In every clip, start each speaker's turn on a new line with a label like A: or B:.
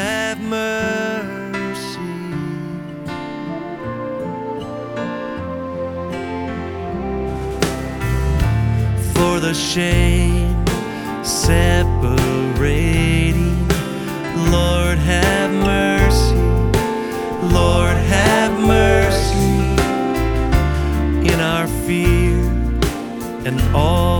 A: have mercy. For the shame separating, Lord, have mercy. Lord, have mercy in our fear and all.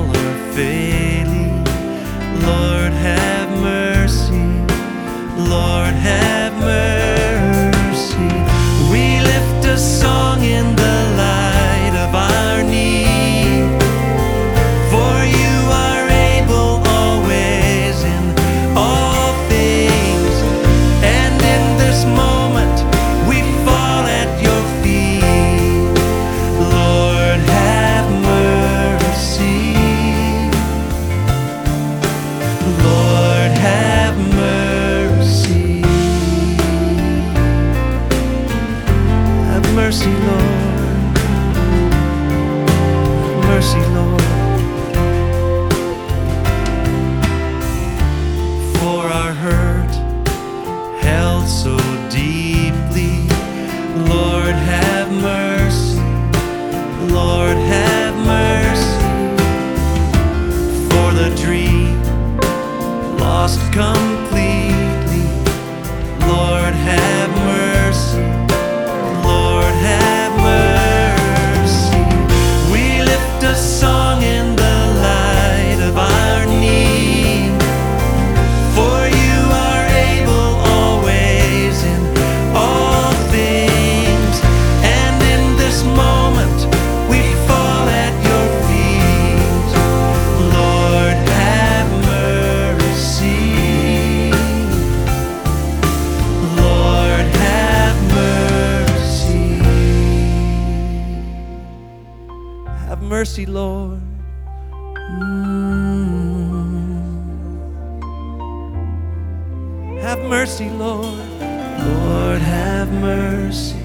A: have mercy, Lord. Lord, have mercy.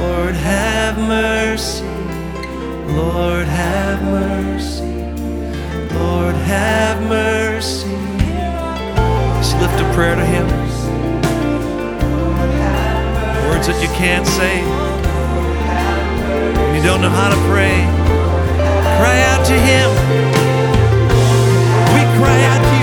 A: Lord, have mercy. Lord, have mercy. Lord, have mercy. Just lift a prayer to Him. Words that you can't say. You don't know how to pray. Cry out to Him. We cry out to you.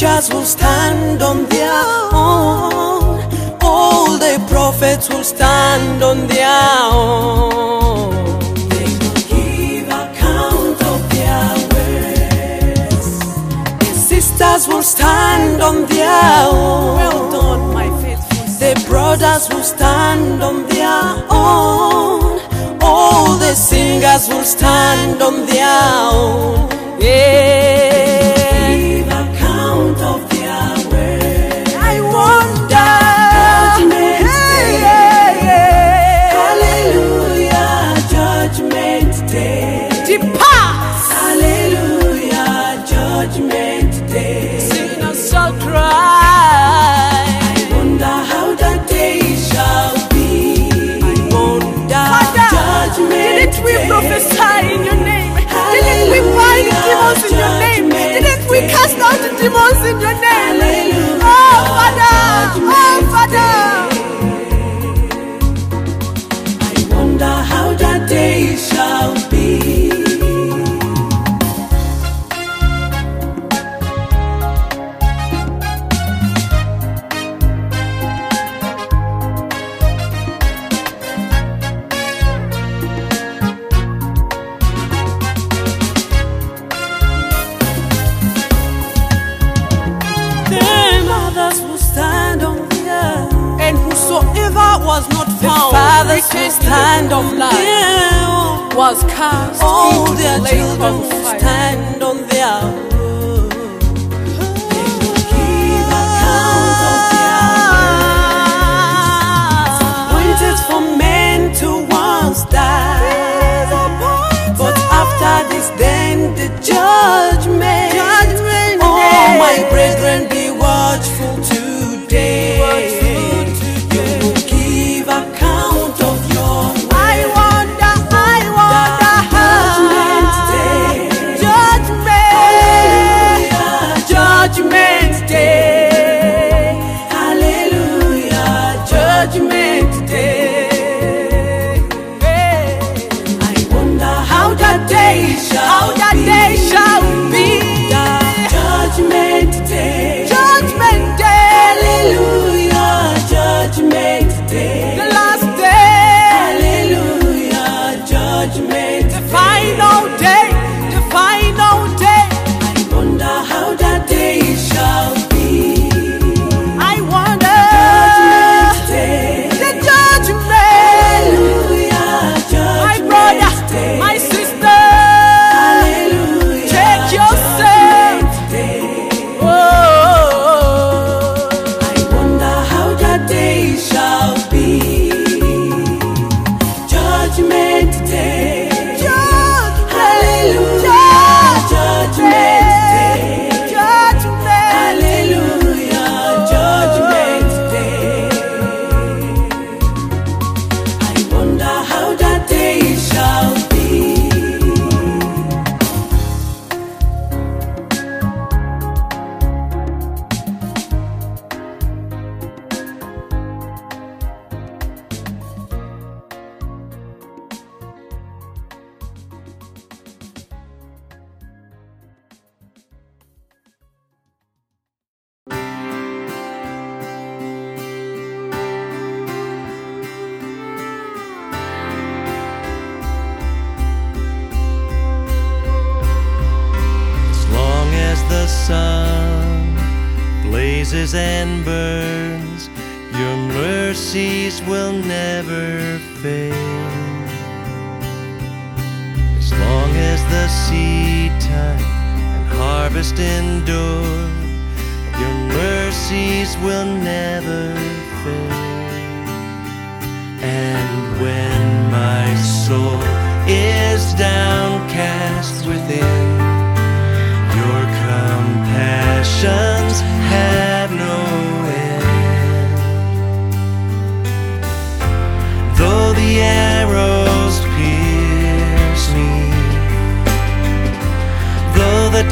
A: The
B: teachers will stand on their own. All the prophets will stand on their own. They will give account of their words. The sisters will stand on their own.
C: Well done, my faithful
B: The brothers will stand on their own. All the singers will stand on their own. Yeah.
C: Depart.
B: Hallelujah, judgment day.
C: Sinners shall cry.
B: I Wonder how that day shall be.
C: Wonder.
B: Judgment
C: Didn't we
B: day.
C: prophesy in your name? Didn't we bind demons in your name? Didn't we cast out the demons in your name?
B: Stand
C: of life was cast
B: All their children stand on their own. They will give account of their words. Appointed for men to once die. But after this, then the judgment.
C: Judgment
B: Oh, my brethren,
A: and burns, your mercies will never fail. As long as the seed time and harvest endure, your mercies will never fail. And when my soul is downcast within,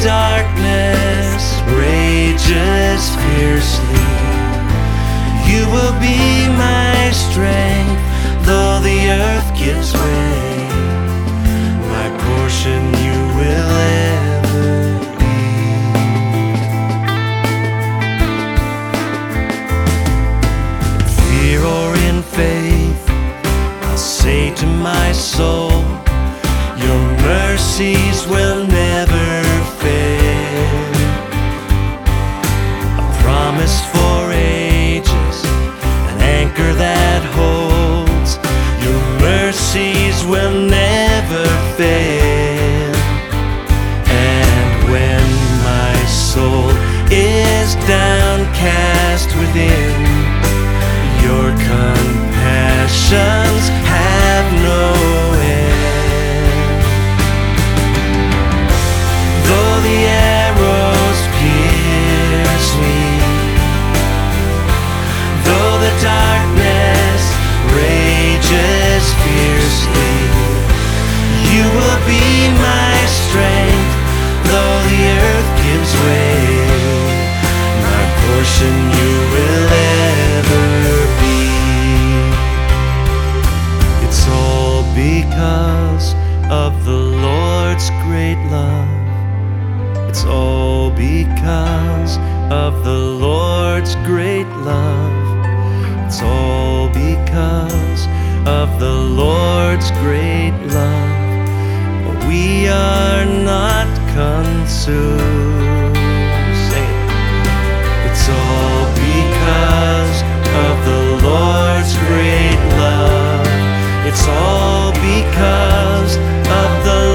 A: darkness rages fiercely, you will be my strength, though the earth gives way. My portion you will ever be. Fear or in faith, I say to my soul, Your mercies will never. It's all because of the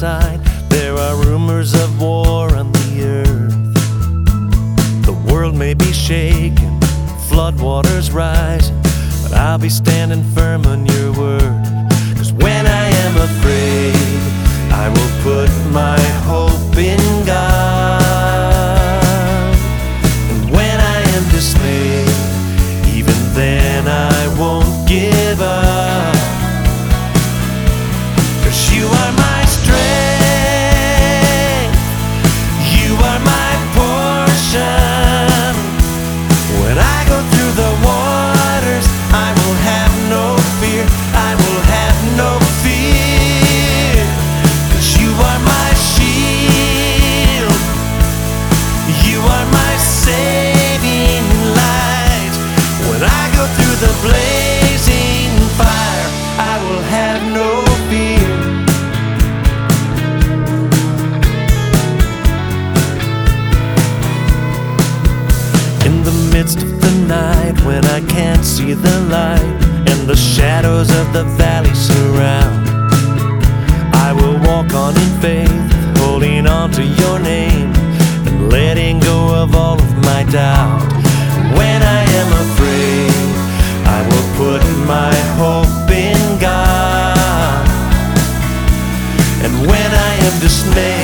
A: There are rumors of war on the earth. The world may be shaken, floodwaters rise, but I'll be standing firm on your word. Cause when I am afraid, I will put my hope in God. dismay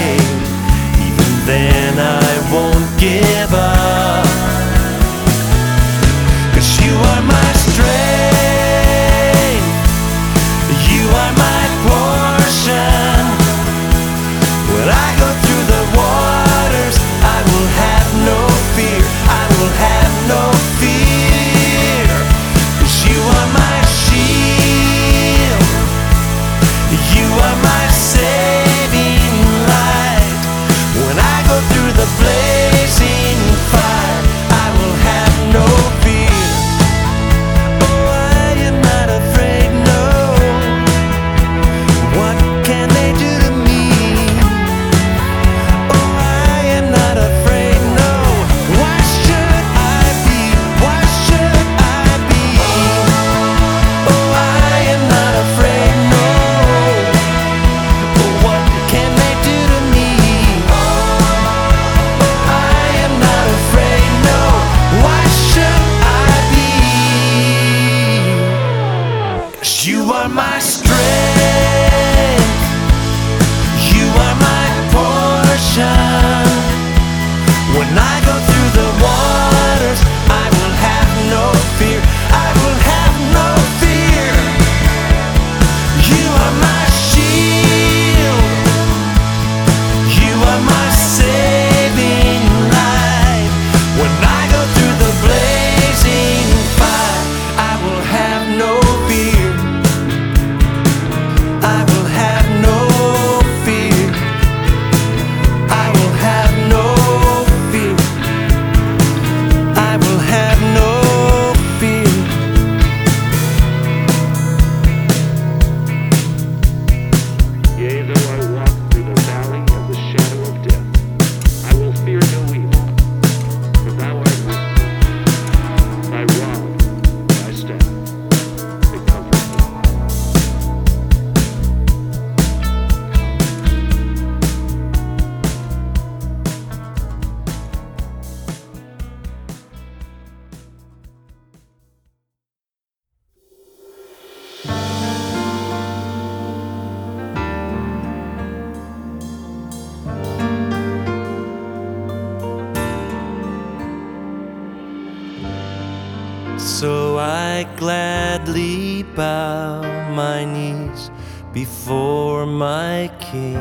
A: before my King,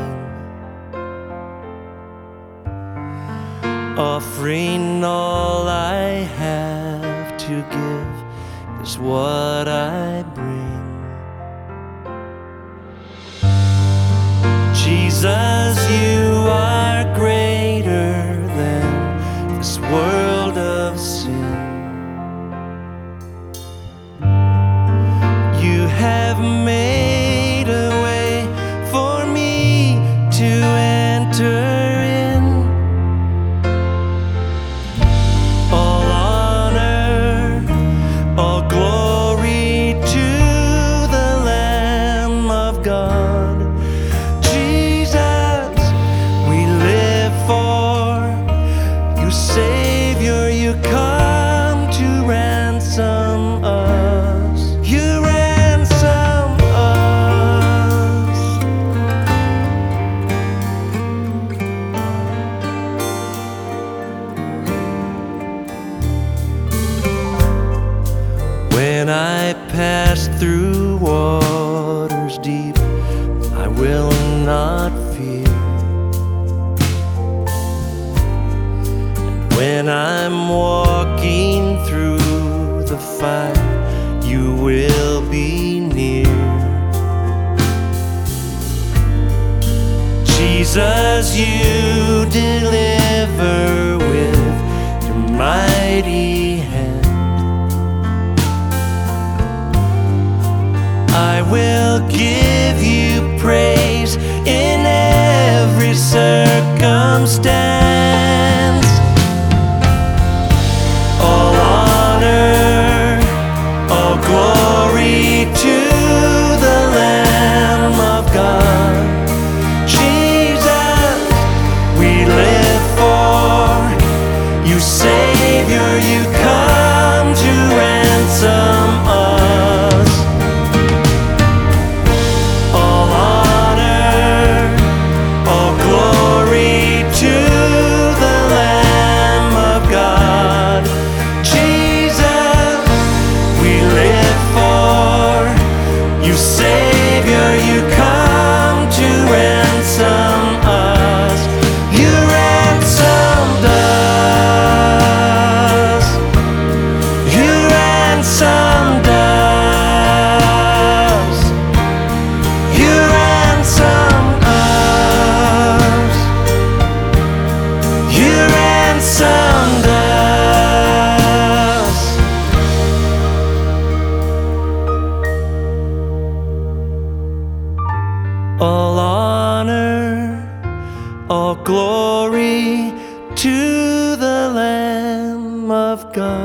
A: offering all I have to give is what I bring. Jesus, you are greater than this world of sin. You have made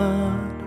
A: 啊